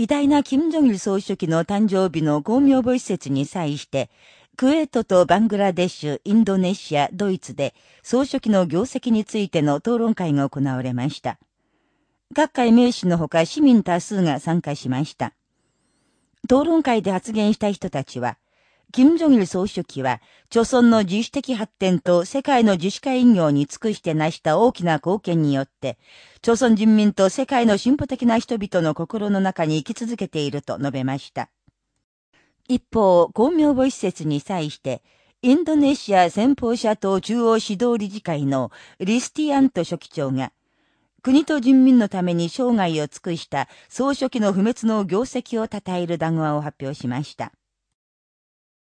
偉大な金正日総書記の誕生日の公明母施設に際して、クウェートとバングラデシュ、インドネシア、ドイツで総書記の業績についての討論会が行われました。各界名士のほか市民多数が参加しました。討論会で発言した人たちは、金正日総書記は、朝村の自主的発展と世界の自主化営業に尽くして成した大きな貢献によって、朝鮮人民と世界の進歩的な人々の心の中に生き続けていると述べました。一方、公明母施設に際して、インドネシア先方者党中央指導理事会のリスティアント書記長が、国と人民のために生涯を尽くした総書記の不滅の業績を称える談話を発表しました。